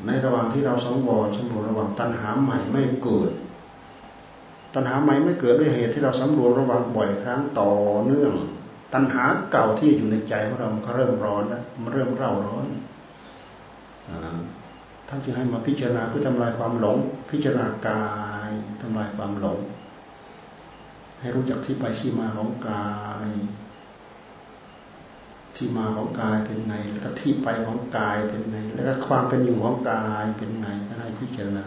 ในระหว่างที่เราสังวรสำรวจระว่างตัณหาใหม่ไม่เกิดตัณหาใหม่ไม่เกิดด้วยเหตุที่เราสำรวจระวังบ่อยครั้งต่อเนื่อง ตัณหาเก่าที่อยู่ในใจของเรามันก็เริ่มร้อนแล้วมันเริ่มเร่าร้อนท่านจึงให้มาพิจารณาเพื่อทำลายความหลง พิจารณากายทำลายความหลง ให้รู้จักที่ไปที่มาของกาย ที่มาของกายเป็นไง แล้วก็ที่ไปของกายเป็นไง แล้วก็ความเป็นอยู่ของกายเป็นไงท่านให้พิจารณา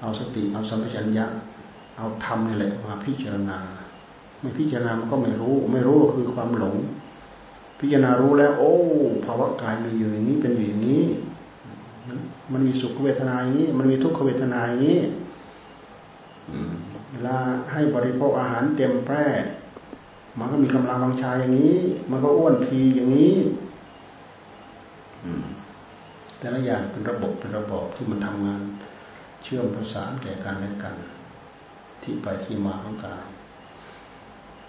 เอาสติเอาสัมปชัญญะ เอาธรรมนี่แหละมาพิจารณา ไม่พิจารณามันก็ไม่รู้ ไม่รู้ก็คือความหลง พิจารณารู้แล้ว โอ้ภาวะกายมีอยู่อย่างนี้เป็นอยู่อย่างนี้ มันมีสุขเวทนาอย่างนี้ มันมีทุกขเวทนาอย่างนี้เวลาให้บริโภคอาหารเต็มแพร่มันก็มีกำลังวังชาอย่างนี้ มันก็อ้วนพีอย่างนี้แต่ละอย่างเป็นระบบเป็นระบบที่มันทำงาน เชื่อมประสานแก่กันและกัน ที่ไปที่มาของกาย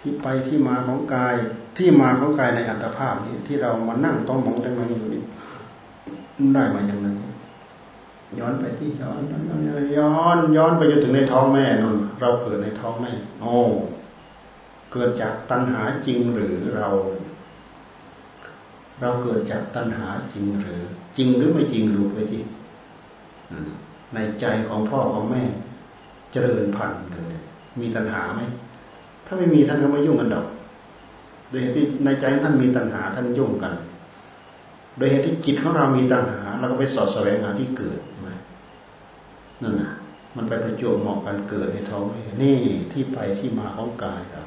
ที่ไปที่มาของกายที่มาของกายในอัตภาพนี้ที่เรามานั่งต้องมองได้มาอยู่นี่ได้มาอย่างไรย้อนไปที่ย้อนย้อนย้อนไปจนถึงในท้องแม่นนเราเกิดในท้องแม่โอ้เกิดจากตัณหาจริงหรือเรา เราเกิดจากตัณหาจริงหรือ จริงหรือไม่จริงดูไปที่ในใจของพ่อของแม่ เจริญพันธุ์เลยมีตัณหาไหม ถ้าไม่มีท่านก็ไม่ยุ่งกันดอก โดยเหตุที่ในใจท่านมีตัณหาท่านยุ่งกัน โดยเหตุที่จิตของเรามีตัณหาเราก็ไปสอดแสวงหาที่เกิดไหมนั่นน่ะ มันไปประจวบเหมาะกันเกิดในท้องแม่นี่ที่ไปที่มาของกายเรา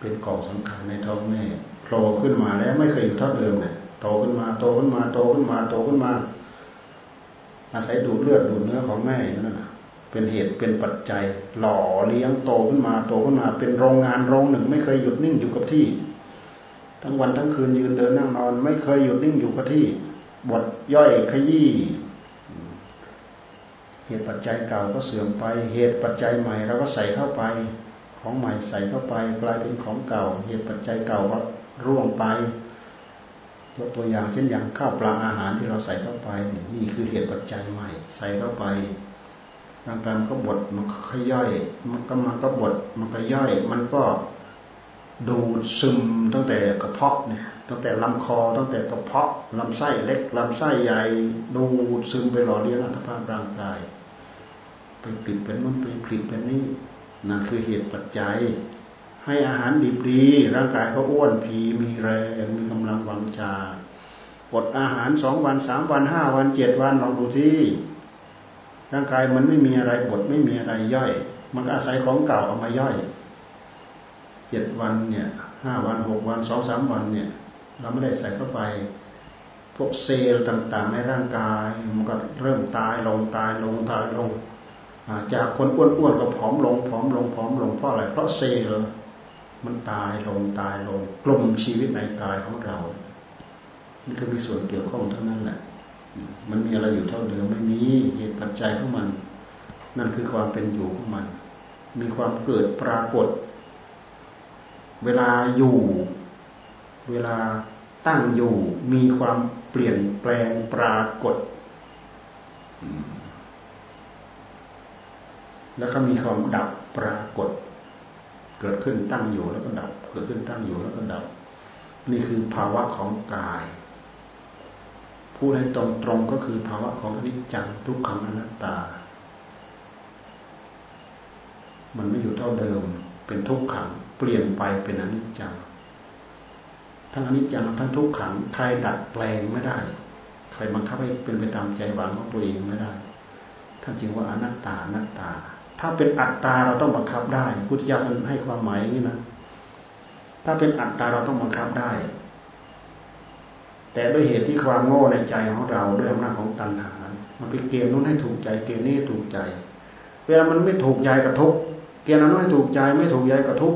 เป็นกองสำคัญในท้องแม่โผล่ขึ้นมาแล้วไม่เคยอยู่เท่าเดิมเนี่ยโตขึ้นมาโตขึ้นมาโตขึ้นมาโตขึ้นมา อาศัยดูดเลือดดูดเนื้อของแม่นั่นแหะ เป็นเหตุเป็นปัจจัย หล่อเลี้ยงโตขึ้นมาโตขึ้นมาเป็นโรงงานโรงหนึ่ง ไม่เคยหยุดนิ่งอยู่กับที่ ทั้งวันทั้งคืนยืนเดินนั่งนอน ไม่เคยหยุดนิ่งอยู่กับที่บทย่อยขยี้เหตุปัจจัยเก่าก็เสื่อมไป เหตุปัจจัยใหม่เราก็ใส่เข้าไป ของใหม่ใส่เข้าไป กลายเป็นของเก่า เหตุปัจจัยเก่าก็ร่วงไปยกตัวอย่างเช่นอย่างข้าวปลาอาหารที่เราใส่เข้าไป นี่คือเหตุปัจจัยใหม่ ใส่เข้าไป ร่างกายมันก็บดมันก็ย่อยมันก็มันก็บดมันก็ย่อย มันก็ดูดซึมตั้งแต่กระเพาะเนี่ยตั้งแต่ลำคอตั้งแต่กระเพาะลำไส้เล็กลำไส้ใหญ่ ดูดซึมไปหล่อเลี้ยงอัตภาพร่างกายไปผลิตเป็นนู้นไปผลิตเป็นนี้นั่นคือเหตุปัจจัย ให้อาหารดีดีร่างกายก็อ้วนผีมีแรงมีกำลังวังชาอดอาหารสองวันสามวันห้าวันเจ็ดวันลองดูที่ ร่างกายมันไม่มีอะไรบดไม่มีอะไรย่อย มันก็อาศัยของเก่าเอามาย่อยเจ็ดวันเนี่ยห้าวันหกวันสองสามวันเนี่ย เราไม่ได้ใส่เข้าไป พวกเซลล์ต่างๆ ในร่างกาย มันก็เริ่มตายลงตายลงตายลง จากคนอ้วนๆก็ผอมลงผอมลงผอมลงเพราะอะไรเพราะเซลล์มันตายลงตายลงกลุ่มชีวิตในกายของเรา นี่ก็มีส่วนเกี่ยวข้องเท่านั้นแหละ มันมีอะไรอยู่เท่าเดิมไม่มีเหตุปัจจัยของมัน นั่นคือความเป็นอยู่ของมัน มีความเกิดปรากฏ เวลาอยู่ เวลาตั้งอยู่ มีความเปลี่ยนแปลงปรากฏ แล้วก็มีความดับปรากฏ เกิดขึ้นตั้งอยู่แล้วก็ดับ เกิดขึ้นตั้งอยู่แล้วก็ดับ นี่คือภาวะของกาย พูดให้ตรงตรงก็คือภาวะของอนิจจังทุกขังอนัตตา มันไม่อยู่เท่าเดิม เป็นทุกขัง เปลี่ยนไปเป็นอนิจจัง ทั้งอนิจจังทั้งทุกขัง ใครดัดแปลงไม่ได้ ใครบังคับให้เป็นไปตามใจหวังของตัวเองไม่ได้ ท่านจึงว่าอนัตตาอนัตตา ถ้าเป็นอัตตาเราต้องบังคับได้ พุทธิยถาท่านให้ความหมายนี้นะ ถ้าเป็นอัตตาเราต้องบังคับได้ แต่ด้วยเหตุที่ความโง่ในใจของเราด้วยอำนาจของตัณหา มันไปเกณฑ์นู้นให้ถูกใจ เกณฑ์นี้ถูกใจ เวลามันไม่ถูกใจกระทุกเกณฑ์อันนู้นให้ถูกใจไม่ถูกใจกระทุก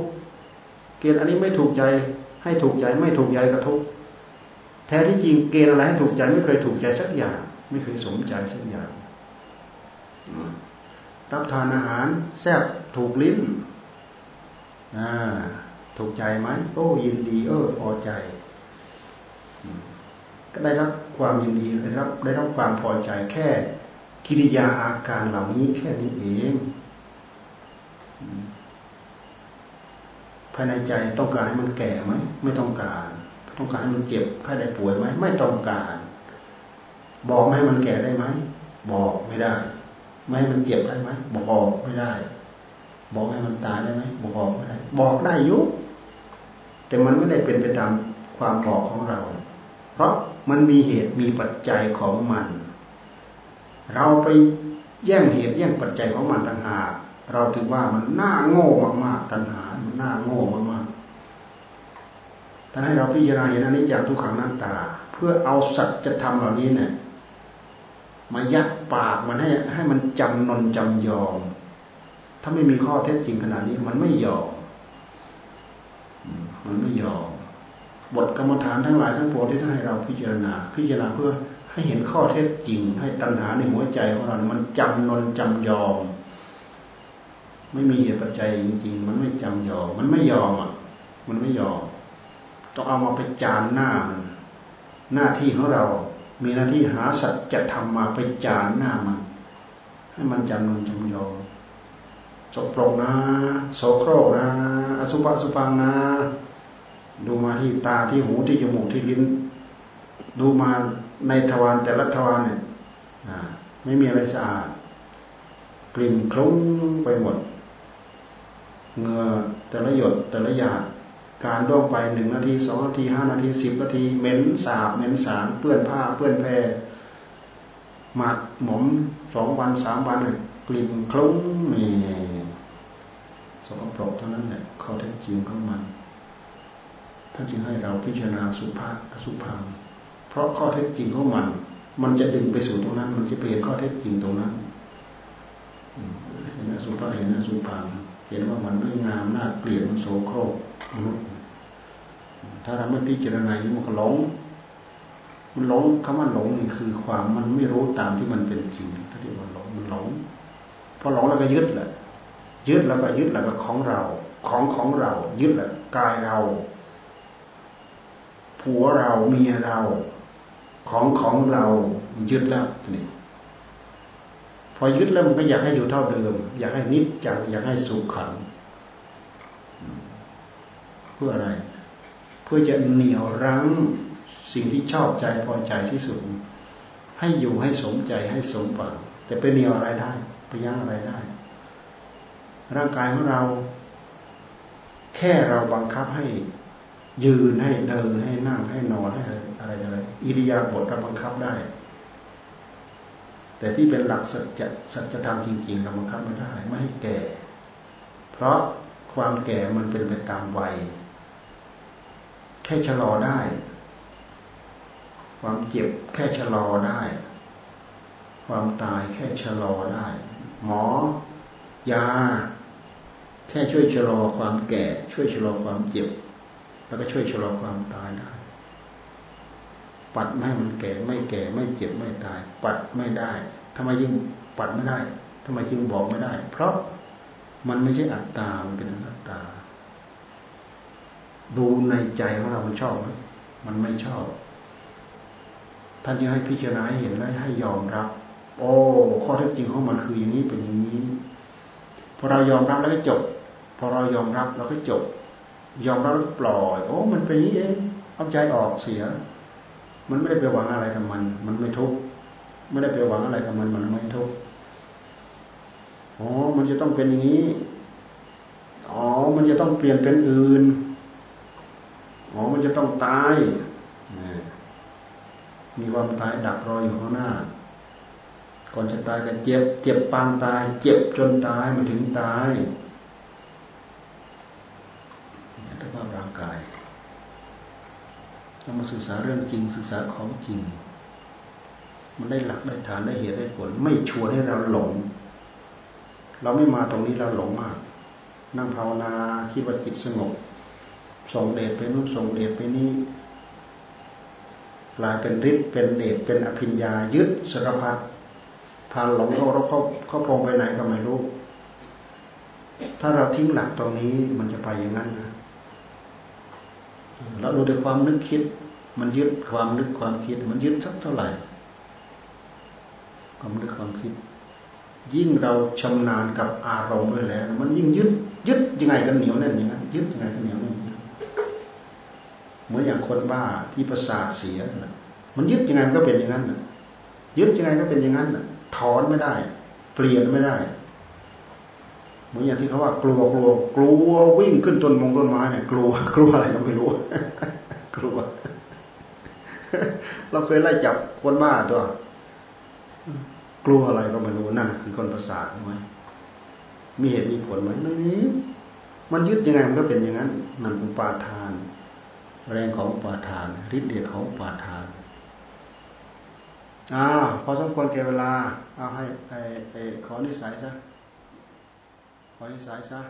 เกณฑ์อันนี้ไม่ถูกใจให้ถูกใจไม่ถูกใจกระทุกแท้ที่จริงเกณฑ์อะไรให้ถูกใจไม่เคยถูกใจสักอย่าง ไม่เคยสมใจสักอย่างรับทานอาหารแซ่บถูกลิ้นอ่าถูกใจไหมโอ้ยินดี เออพอใจ ก็ได้รับความยินดีได้รับได้รับความพอใจแค่กิริยาอาการเหล่านี้แค่นี้เองภายในใจต้องการให้มันแก่ไหมไม่ต้องการ ต้องการให้มันเจ็บไข้ได้ป่วยไหมไม่ต้องการ บอกไม่ให้มันแก่ได้ไหมบอกไม่ได้ ไม่ให้มันเจ็บได้ไหมบอกไม่ได้ บอกให้มันตายได้ไหมบอกไม่ได้ บอกได้ยุแต่มันไม่ได้เป็นไปตามความบอกของเรา เพราะ มันมีเหตุมีปัจจัยของมัน เราไปแย่งเหตุแย่งปัจจัยของมันต่างหากเราถือว่ามันน่าโง่มากๆตัณหา มันน่าโง่มากๆท่านให้เราพิจารณาเห็นอันนี้จากทุกขังนัตตา เพื่อเอาสัจธรรมเหล่านี้เนี่ยมายัดปากมันให้ให้มันจำนนจำยอม ถ้าไม่มีข้อเท็จจริงขนาดนี้ มันไม่ยอม มันไม่ยอม บทกรรมฐานทั้งหลายทั้งปวงที่ท่านให้เราพิจารณา พิจารณาเพื่อให้เห็นข้อเท็จจริง ให้ตัณหาในหัวใจของเรา มันจำนนจำยอม ไม่มีเหตุปัจจัยจริง ๆ มันไม่จำยอม มันไม่ยอมอะ มันไม่ยอม ต้องเอามาไปจานหน้ามัน หน้าที่ของเรา มีหน้าที่หาสัจธรรมมาไปจานหน้ามัน ให้มันจำนนจำยอมสกปรกนะโสโครกนะอสุภะสุพังนะ ดูมาที่ตาที่หูที่จมูกที่ลิ้น ดูมาในทวารแต่ละทวารเนี่ยไม่มีอะไรสะอาดกลิ่นคลุ้งไปหมดเงือแต่ละหยดแต่ละหยาดการด้วงไปหนึ่งนาทีสองนาทีห้านาทีสิบนาทีเหม็นสาบเหม็นสารเปื้อนผ้าเปื้อนแพรหมักหมมสองวันสามวันกลิ่นคลุ้งนี่สกปรกเท่านั้นแหละเขาแท้จริงของมัน ท่านจึงให้เราพิจารณาสุภาพสุพังเพราะข้อเท็จจริงของมัน มันจะดึงไปสู่ตรงนั้น มันจะเปลี่ยนข้อเท็จจริงตรงนั้นเห็นสุภาพเห็นสุพังเห็นว่ามันไม่งามน่าเกลียดมันโสโครกมนุษย์ถ้าเราไม่พิจารณาอย่างมันก็หลงมันหลงคำว่าหลงนี่คือความมันไม่รู้ตามที่มันเป็นจริงถ้าเรียกว่าหลงมันหลงพอหลงแล้วก็ยึดแหละยึดแล้วก็ยึดแล้วก็ของเรา ของของเรา ยึดแหละกายเรา ผัวเราเมียเราของของเรายึดแล้วนี่พอยึดแล้วมันก็อยากให้อยู่เท่าเดิม อยากให้นิจจังอยากให้สุขขัง เพื่ออะไร เพื่อจะเหนี่ยวรั้งสิ่งที่ชอบใจพอใจที่สุด ให้อยู่ให้สมใจให้สมฝังแต่ไปเหนี่ยวอะไรได้ไปยั้งอะไรได้ ร่างกายของเรา แค่เราบังคับให้ ยืนให้เดินให้นั่งให้นอนให้อะไรอะไรอิริยาบถเราบังคับได้ แต่ที่เป็นหลักสัจสัจธรรมจริงๆเราบังคับไม่ได้ ไม่ให้แก่ เพราะความแก่มันเป็นไปตามวัย แค่ชะลอได้ ความเจ็บแค่ชะลอได้ ความตายแค่ชะลอได้ หมอ ยา แค่ช่วยชะลอความแก่ ช่วยชะลอความเจ็บ แล้วก็ช่วยชะลอความตายได้ ปัดไม่ให้มันแก่ไม่แก่ไม่เจ็บไม่ตาย ปัดไม่ได้ทำไมยิ่งปัดไม่ได้ทำไมจึงบอกไม่ได้ เพราะมันไม่ใช่อัตตา มันเป็นอนัตตา ดูในใจของเรามันชอบไหมมันไม่ชอบ ท่านยังให้พิจารณาให้เห็นและให้ยอมรับ โอ้ ข้อเท็จจริงของมันคืออย่างนี้เป็นอย่างนี้ พอเรายอมรับแล้วก็จบ พอเรายอมรับแล้วก็จบ ยอมรับปล่อย โอ้ มันเป็นอย่างนี้เองเอาใจออกเสีย มันไม่ได้ไปหวังอะไรกับมัน มันไม่ทุกข์ไม่ได้ไปหวังอะไรกับมันมันไม่ทุกข์อ๋อ มันจะต้องเป็นอย่างนี้ อ๋อ มันจะต้องเปลี่ยนเป็นอื่น อ๋อ มันจะต้องตายมีความตายดักรออยู่ข้างหน้า ก่อนจะตายก็เจ็บ เจ็บปางตาย เจ็บจนตายมันถึงตาย สภาพร่างกายเรามาศึกษาเรื่องจริงศึกษาของจริง มันได้หลักได้ฐานได้เหตุได้ผล ไม่ชวนให้เราหลง เราไม่มาตรงนี้เราหลงมาก นั่งภาวนาคิดว่าจิตสงบส่งเดชไปนู่นส่งเดชไปนี่กลายเป็นฤทธิ์เป็นเดชเป็นอภิญญายึดสารพัดพาหลงเขาเราเขาเขาพงไปไหนก็ไม่รู้ ถ้าเราทิ้งหลักตรงนี้มันจะไปอย่างนั้นนะ เราดูด้วยความนึกคิด มันยึดความนึกความคิด มันยึดสักเท่าไหร่ ความนึกความคิด ยิ่งเราชำนาญกับอารมณ์ด้วยแล้ว มันยิ่งยึด ยึดยังไงกันเหนียวแน่นอย่างนั้นยึดยังไงกันเหนียวแน่นเหมือนอย่างคนบ้าที่ประสาทเสียมันยึดยังไงมันก็เป็นอย่างนั้นยึดยังไงก็เป็นอย่างนั้นถอนไม่ได้ เปลี่ยนไม่ได้ เหมือนอย่างที่เขาว่ากลัวกลัวกลัววิ่งขึ้นต้นมงต้นไม้เนี่ยกลัวกลัวอะไรก็ไม่รู้ กลัว เราเคยไล่จับคนบ้าตัวกลัวอะไรก็ไม่รู้นั่นคือคนประสาทไหมมีเหตุมีผลไหมไม่มีมันยึดยังไงมันก็เป็นอย่างนั้นนั่นอุปาทาน แรงของอุปาทานฤทธิ์เดชของอุปาทานอ่าพอสมควรแก่เวลา เอาให้ไอ้ไอ้ขอนิสัยซะ ขอนิสัยซะ